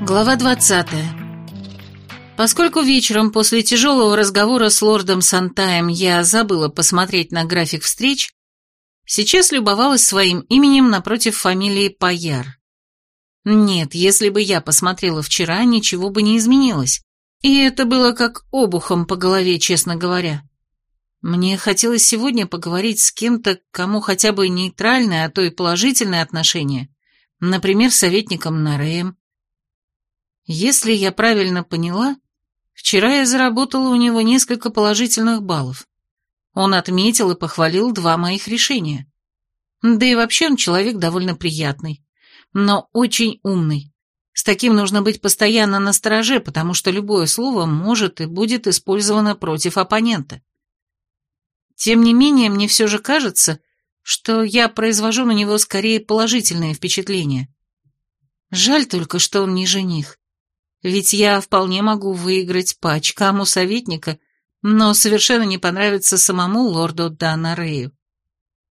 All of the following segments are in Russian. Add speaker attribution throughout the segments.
Speaker 1: Глава 20 Поскольку вечером после тяжелого разговора с лордом Сантаем я забыла посмотреть на график встреч, сейчас любовалась своим именем напротив фамилии Паяр. Нет, если бы я посмотрела вчера, ничего бы не изменилось. И это было как обухом по голове, честно говоря. Мне хотелось сегодня поговорить с кем-то, кому хотя бы нейтральное, а то и положительное отношение. Например, советником Нареем. Если я правильно поняла, вчера я заработала у него несколько положительных баллов. Он отметил и похвалил два моих решения. Да и вообще он человек довольно приятный но очень умный. С таким нужно быть постоянно на стороже, потому что любое слово может и будет использовано против оппонента. Тем не менее, мне все же кажется, что я произвожу на него скорее положительные впечатления. Жаль только, что он не жених. Ведь я вполне могу выиграть по очкам у советника, но совершенно не понравится самому лорду Дана Рею.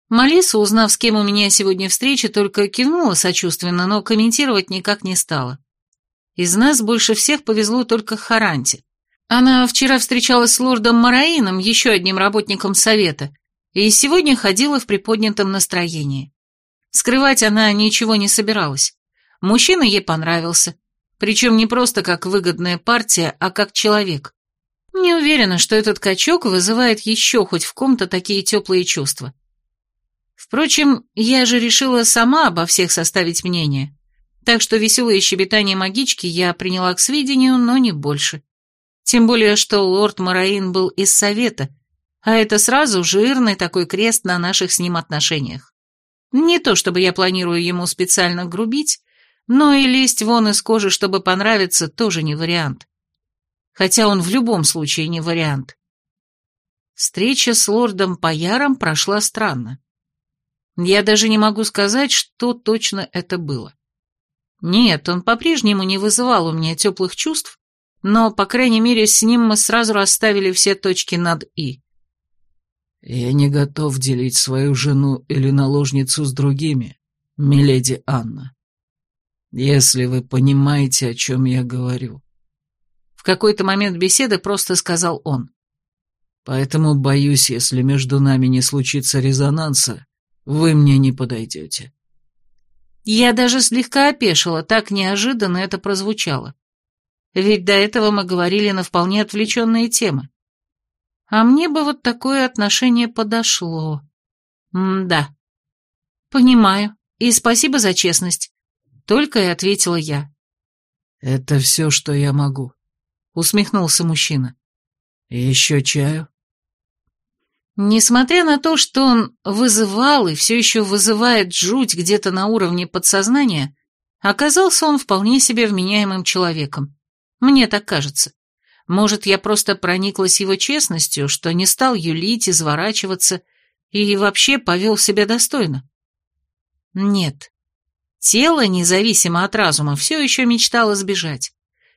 Speaker 1: Малиса, узнав, с кем у меня сегодня встреча, только кивнула сочувственно, но комментировать никак не стала. Из нас больше всех повезло только Харанте. Она вчера встречалась с лордом Мараином, еще одним работником совета, и сегодня ходила в приподнятом настроении. Скрывать она ничего не собиралась. Мужчина ей понравился, причем не просто как выгодная партия, а как человек. Не уверена, что этот качок вызывает еще хоть в ком-то такие теплые чувства. Впрочем, я же решила сама обо всех составить мнение, так что веселые щебетания магички я приняла к сведению, но не больше. Тем более, что лорд Мараин был из совета, а это сразу жирный такой крест на наших с ним отношениях. Не то чтобы я планирую ему специально грубить, но и лезть вон из кожи, чтобы понравиться, тоже не вариант. Хотя он в любом случае не вариант. Встреча с лордом Паяром прошла странно. Я даже не могу сказать, что точно это было. Нет, он по-прежнему не вызывал у меня теплых чувств, но, по крайней мере, с ним мы сразу расставили все точки над «и».
Speaker 2: «Я не готов делить свою жену или наложницу с другими, миледи Анна. Если вы понимаете, о чем я говорю».
Speaker 1: В какой-то момент беседы просто сказал он.
Speaker 2: «Поэтому боюсь, если между нами не случится резонанса, вы мне не подойдете».
Speaker 1: Я даже слегка опешила, так неожиданно это прозвучало. Ведь до этого мы говорили на вполне отвлеченные темы. А мне бы вот такое отношение подошло. М-да. Понимаю. И спасибо за честность. Только и ответила я.
Speaker 2: Это все, что я могу. Усмехнулся мужчина. Еще чаю?
Speaker 1: Несмотря на то, что он вызывал и все еще вызывает жуть где-то на уровне подсознания, оказался он вполне себе вменяемым человеком. Мне так кажется. Может, я просто прониклась его честностью, что не стал юлить, изворачиваться и вообще повел себя достойно? Нет. Тело, независимо от разума, все еще мечтало сбежать.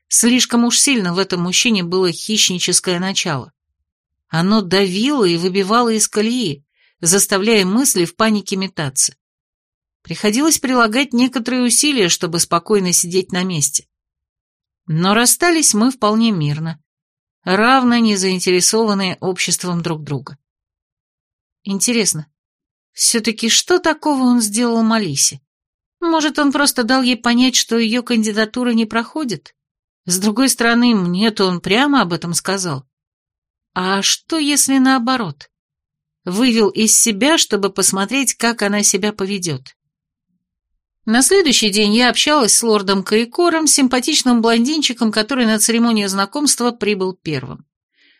Speaker 1: Слишком уж сильно в этом мужчине было хищническое начало. Оно давило и выбивало из колеи, заставляя мысли в панике метаться. Приходилось прилагать некоторые усилия, чтобы спокойно сидеть на месте. Но расстались мы вполне мирно, равно не заинтересованные обществом друг друга. Интересно, все-таки что такого он сделал Малисе? Может, он просто дал ей понять, что ее кандидатура не проходит? С другой стороны, мне-то он прямо об этом сказал. А что, если наоборот? Вывел из себя, чтобы посмотреть, как она себя поведет. На следующий день я общалась с лордом Кайкором, симпатичным блондинчиком, который на церемонию знакомства прибыл первым.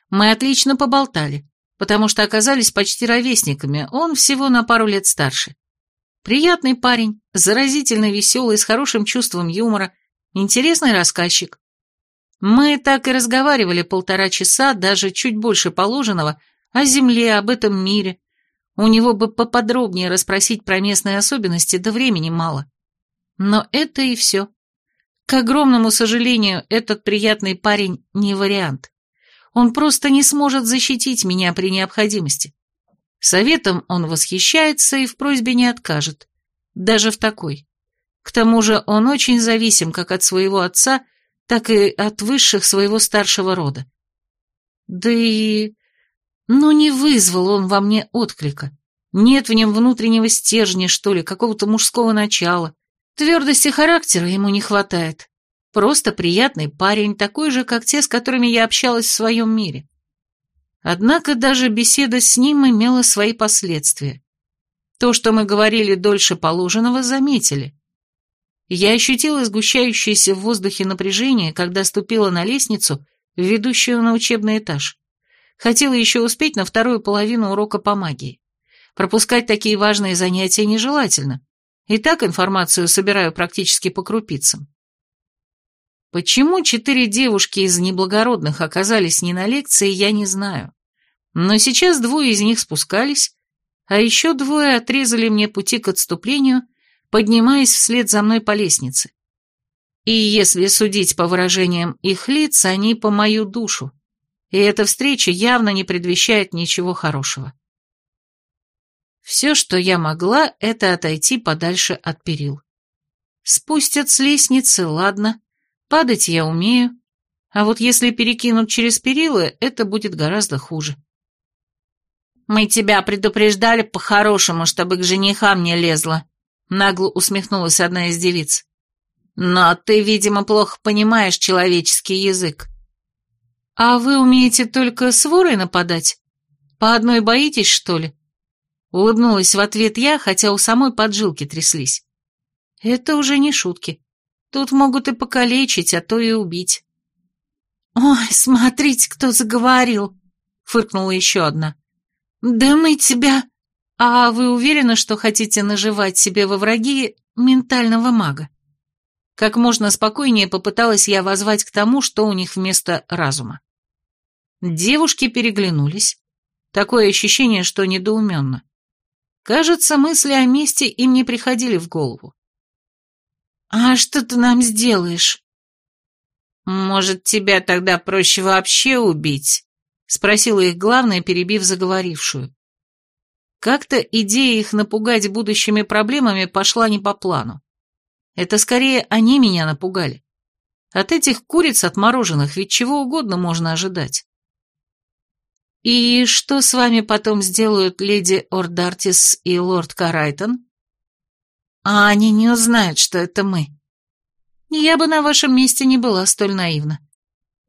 Speaker 1: Мы отлично поболтали, потому что оказались почти ровесниками, он всего на пару лет старше. Приятный парень, заразительно веселый, с хорошим чувством юмора, интересный рассказчик. Мы так и разговаривали полтора часа, даже чуть больше положенного, о земле, об этом мире. У него бы поподробнее расспросить про местные особенности, да времени мало. Но это и все. К огромному сожалению, этот приятный парень не вариант. Он просто не сможет защитить меня при необходимости. Советом он восхищается и в просьбе не откажет, даже в такой. К тому же он очень зависим как от своего отца, так и от высших своего старшего рода. Да и... Ну, не вызвал он во мне отклика. Нет в нем внутреннего стержня, что ли, какого-то мужского начала. Твердости характера ему не хватает. Просто приятный парень, такой же, как те, с которыми я общалась в своем мире. Однако даже беседа с ним имела свои последствия. То, что мы говорили дольше положенного, заметили. Я ощутила сгущающееся в воздухе напряжение, когда ступила на лестницу, ведущую на учебный этаж. Хотела еще успеть на вторую половину урока по магии. Пропускать такие важные занятия нежелательно. И так информацию собираю практически по крупицам. Почему четыре девушки из неблагородных оказались не на лекции, я не знаю. Но сейчас двое из них спускались, а еще двое отрезали мне пути к отступлению, поднимаясь вслед за мной по лестнице. И если судить по выражениям их лиц, они по мою душу. И эта встреча явно не предвещает ничего хорошего. Все, что я могла, это отойти подальше от перил. Спустят с лестницы, ладно, падать я умею, а вот если перекинут через перила, это будет гораздо хуже. «Мы тебя предупреждали по-хорошему, чтобы к женихам не лезла», — нагло усмехнулась одна из девиц. «Но ты, видимо, плохо понимаешь человеческий язык». «А вы умеете только с ворой нападать? По одной боитесь, что ли?» Улыбнулась в ответ я, хотя у самой поджилки тряслись. «Это уже не шутки. Тут могут и покалечить, а то и убить». «Ой, смотрите, кто заговорил!» — фыркнула еще одна. «Да мы тебя...» «А вы уверены, что хотите наживать себе во враги ментального мага?» Как можно спокойнее попыталась я возвать к тому, что у них вместо разума. Девушки переглянулись. Такое ощущение, что недоуменно. Кажется, мысли о месте им не приходили в голову. «А что ты нам сделаешь?» «Может, тебя тогда проще вообще убить?» Спросила их главная, перебив заговорившую. Как-то идея их напугать будущими проблемами пошла не по плану. Это скорее они меня напугали. От этих куриц отмороженных ведь чего угодно можно ожидать. «И что с вами потом сделают леди Ордартис и лорд Карайтон?» «А они не узнают, что это мы». «Я бы на вашем месте не была столь наивна».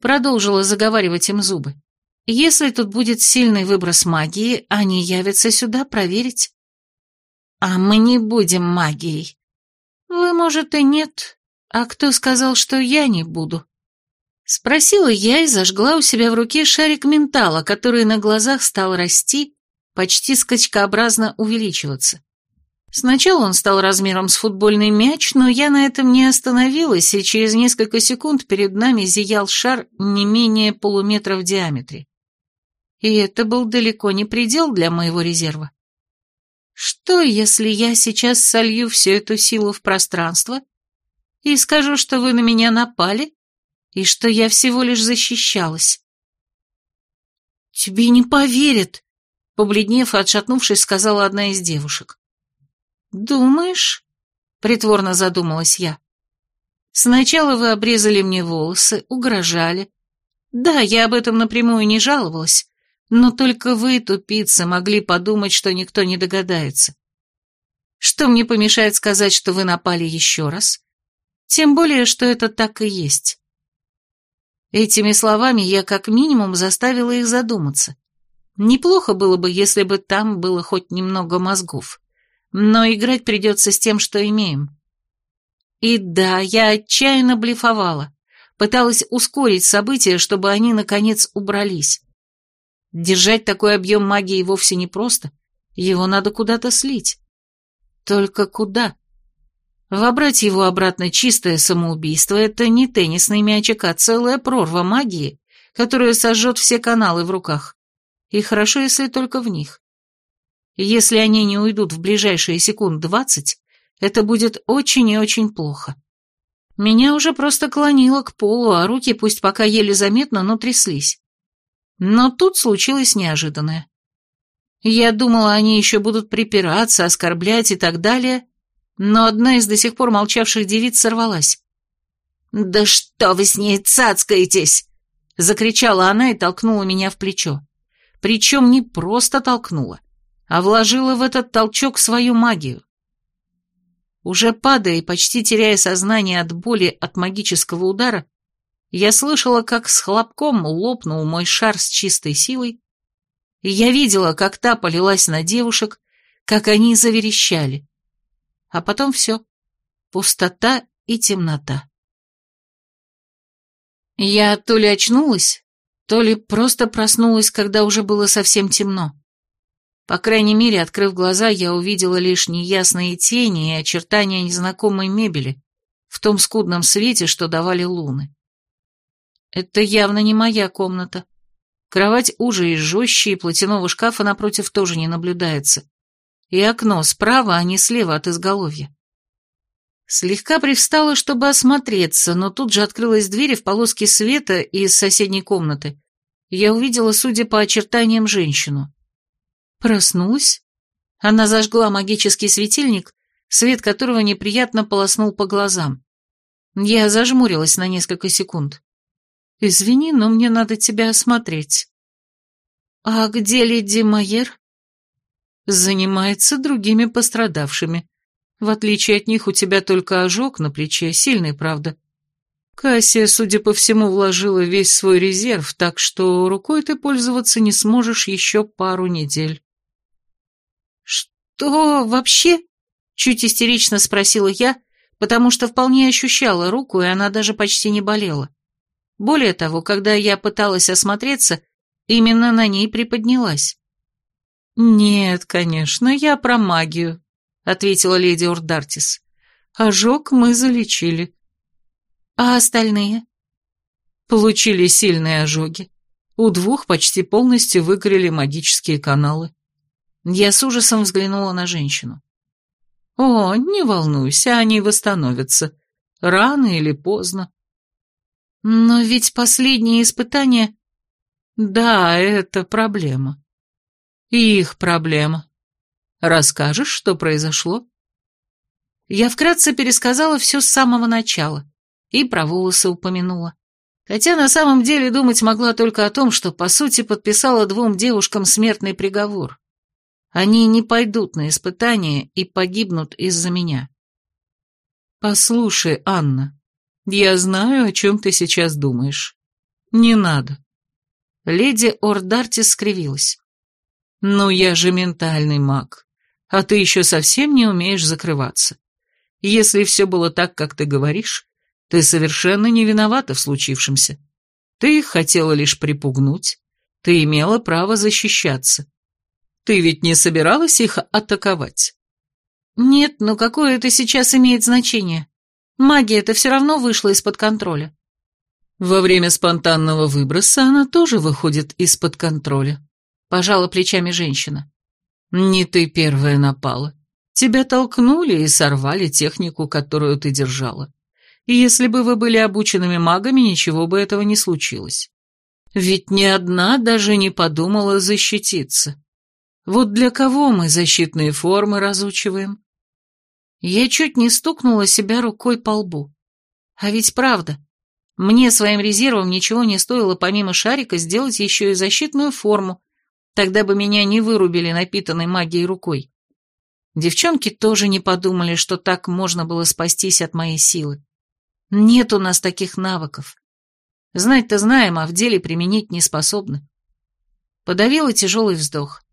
Speaker 1: Продолжила заговаривать им зубы. Если тут будет сильный выброс магии, они явятся сюда проверить. А мы не будем магией. Вы, может, и нет. А кто сказал, что я не буду? Спросила я и зажгла у себя в руке шарик ментала, который на глазах стал расти, почти скачкообразно увеличиваться. Сначала он стал размером с футбольный мяч, но я на этом не остановилась, и через несколько секунд перед нами зиял шар не менее полуметра в диаметре. И это был далеко не предел для моего резерва. Что, если я сейчас солью всю эту силу в пространство и скажу, что вы на меня напали, и что я всего лишь защищалась? Тебе не поверят, побледнев и отшатнувшись, сказала одна из девушек. Думаешь? Притворно задумалась я. Сначала вы обрезали мне волосы, угрожали. Да, я об этом напрямую не жаловалась, но только вы, тупицы, могли подумать, что никто не догадается. Что мне помешает сказать, что вы напали еще раз? Тем более, что это так и есть. Этими словами я как минимум заставила их задуматься. Неплохо было бы, если бы там было хоть немного мозгов. Но играть придется с тем, что имеем. И да, я отчаянно блефовала. Пыталась ускорить события, чтобы они, наконец, убрались. Держать такой объем магии вовсе не просто. Его надо куда-то слить. Только куда? Вобрать его обратно чистое самоубийство — это не теннисный мячик, а целая прорва магии, которая сожжет все каналы в руках. И хорошо, если только в них. Если они не уйдут в ближайшие секунд двадцать, это будет очень и очень плохо. Меня уже просто клонило к полу, а руки пусть пока еле заметно, но тряслись. Но тут случилось неожиданное. Я думала, они еще будут припираться, оскорблять и так далее, но одна из до сих пор молчавших девиц сорвалась. «Да что вы с ней цацкаетесь!» — закричала она и толкнула меня в плечо. Причем не просто толкнула, а вложила в этот толчок свою магию. Уже падая и почти теряя сознание от боли от магического удара, я слышала, как с хлопком лопнул мой шар с чистой силой, и я видела, как та полилась на девушек, как они заверещали. А потом все. Пустота и темнота. Я то ли очнулась, то ли просто проснулась, когда уже было совсем темно. По крайней мере, открыв глаза, я увидела лишь неясные тени и очертания незнакомой мебели в том скудном свете, что давали луны. Это явно не моя комната. Кровать уже и жестче, и платяного шкафа напротив тоже не наблюдается. И окно справа, а не слева от изголовья. Слегка привстала, чтобы осмотреться, но тут же открылась дверь в полоске света из соседней комнаты. Я увидела, судя по очертаниям, женщину. Проснулась. Она зажгла магический светильник, свет которого неприятно полоснул по глазам. Я зажмурилась на несколько секунд. «Извини, но мне надо тебя осмотреть». «А где леди Майер?» «Занимается другими пострадавшими. В отличие от них у тебя только ожог на плече, сильный, правда. Кассия, судя по всему, вложила весь свой резерв, так что рукой ты пользоваться не сможешь еще пару недель». «Что вообще?» — чуть истерично спросила я, потому что вполне ощущала руку, и она даже почти не болела. Более того, когда я пыталась осмотреться, именно на ней приподнялась.
Speaker 2: «Нет, конечно, я про магию», — ответила леди Ордартис. «Ожог мы залечили».
Speaker 1: «А остальные?»
Speaker 2: Получили сильные ожоги. У двух почти полностью выгорели магические каналы.
Speaker 1: Я с ужасом взглянула на женщину.
Speaker 2: «О, не волнуйся, они восстановятся. Рано или поздно».
Speaker 1: «Но ведь последние испытания...»
Speaker 2: «Да, это проблема. Их проблема. Расскажешь, что произошло?»
Speaker 1: Я вкратце пересказала все с самого начала и про волосы упомянула. Хотя на самом деле думать могла только о том, что, по сути, подписала двум девушкам смертный приговор. Они не пойдут на испытания и погибнут из-за меня.
Speaker 2: Послушай, Анна, я знаю, о чем ты сейчас думаешь. Не надо.
Speaker 1: Леди Ордартис скривилась.
Speaker 2: Ну, я же ментальный маг, а ты еще совсем не умеешь закрываться. Если все было так, как ты говоришь, ты совершенно не виновата в случившемся. Ты их хотела лишь припугнуть, ты имела право защищаться. Ты ведь не собиралась их атаковать?
Speaker 1: Нет, но какое это сейчас имеет значение? Магия-то все равно вышла из-под контроля.
Speaker 2: Во время спонтанного выброса она тоже выходит из-под контроля. Пожала плечами женщина. Не ты первая напала. Тебя толкнули и сорвали технику, которую ты держала. И если бы вы были обученными магами, ничего бы этого не случилось. Ведь ни одна даже не подумала защититься. Вот для кого мы защитные формы разучиваем?
Speaker 1: Я чуть не стукнула себя рукой по лбу. А ведь правда, мне своим резервом ничего не стоило помимо шарика сделать еще и защитную форму, тогда бы меня не вырубили напитанной магией рукой. Девчонки тоже не подумали, что так можно было спастись от моей силы. Нет у нас таких навыков. Знать-то знаем, а в деле применить не способны. Подавила тяжелый вздох.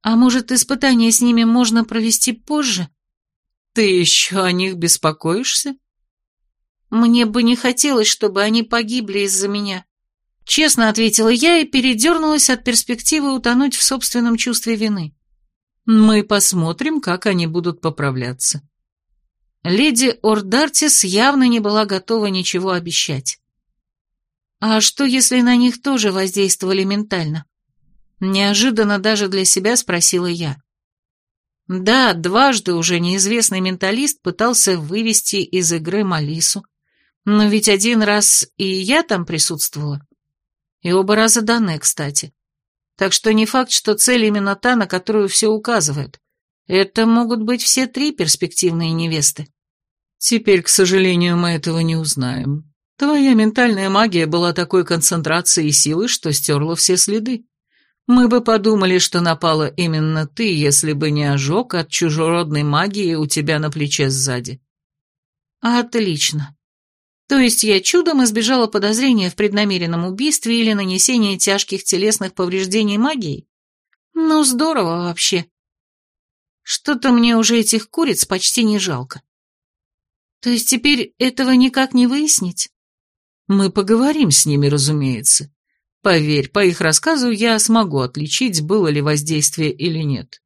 Speaker 1: А может, испытание с ними можно провести позже?
Speaker 2: Ты еще о них беспокоишься?
Speaker 1: Мне бы не хотелось, чтобы они погибли из-за меня. Честно ответила я и передернулась от перспективы утонуть в собственном чувстве вины.
Speaker 2: Мы посмотрим, как они будут поправляться.
Speaker 1: Леди Ордартис явно не была готова ничего обещать. А что, если на них тоже воздействовали ментально? Неожиданно даже для себя спросила я. Да, дважды уже неизвестный менталист пытался вывести из игры Малису, но ведь один раз и я там присутствовала. И оба раза Дане, кстати. Так что не факт, что цель именно та, на которую все указывает. Это могут быть все три перспективные невесты.
Speaker 2: Теперь, к сожалению, мы этого не узнаем. Твоя ментальная магия была такой концентрацией силы, что стерла все следы. Мы бы подумали, что напала именно ты, если бы не ожог от чужеродной магии у тебя на плече сзади.
Speaker 1: Отлично. То есть я чудом избежала подозрения в преднамеренном убийстве или нанесении тяжких телесных повреждений магией? Ну, здорово вообще. Что-то мне уже этих куриц почти не жалко. То есть теперь этого никак не выяснить?
Speaker 2: Мы поговорим с ними, разумеется. Поверь, по их рассказу я смогу отличить, было ли воздействие или нет.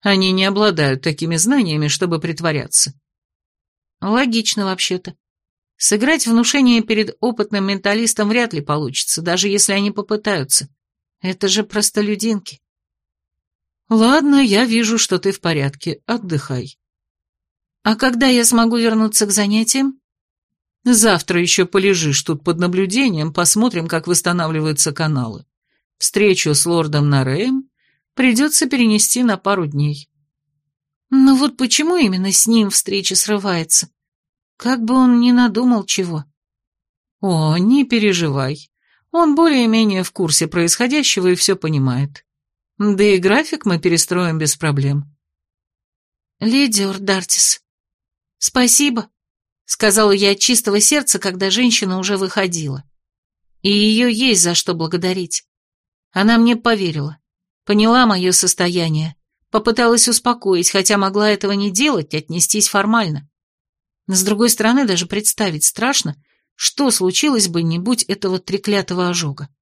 Speaker 2: Они не обладают такими знаниями, чтобы притворяться.
Speaker 1: Логично вообще-то. Сыграть внушение перед опытным менталистом вряд ли получится, даже если они попытаются. Это же простолюдинки.
Speaker 2: Ладно, я вижу, что ты в порядке. Отдыхай.
Speaker 1: А когда я смогу вернуться к занятиям?
Speaker 2: Завтра еще полежишь тут под наблюдением, посмотрим, как восстанавливаются каналы. Встречу с лордом Нареем придется перенести на пару дней.
Speaker 1: Но вот почему именно с ним встреча срывается? Как бы он ни надумал чего.
Speaker 2: О, не переживай. Он более-менее в курсе происходящего и все понимает. Да и график мы перестроим без проблем.
Speaker 1: Леди Ордартис, спасибо, сказала я от чистого сердца, когда женщина уже выходила. И ее есть за что благодарить. Она мне поверила, поняла мое состояние, попыталась успокоить, хотя могла этого не делать, отнестись формально. С другой стороны, даже представить страшно, что случилось бы, не будь этого треклятого ожога.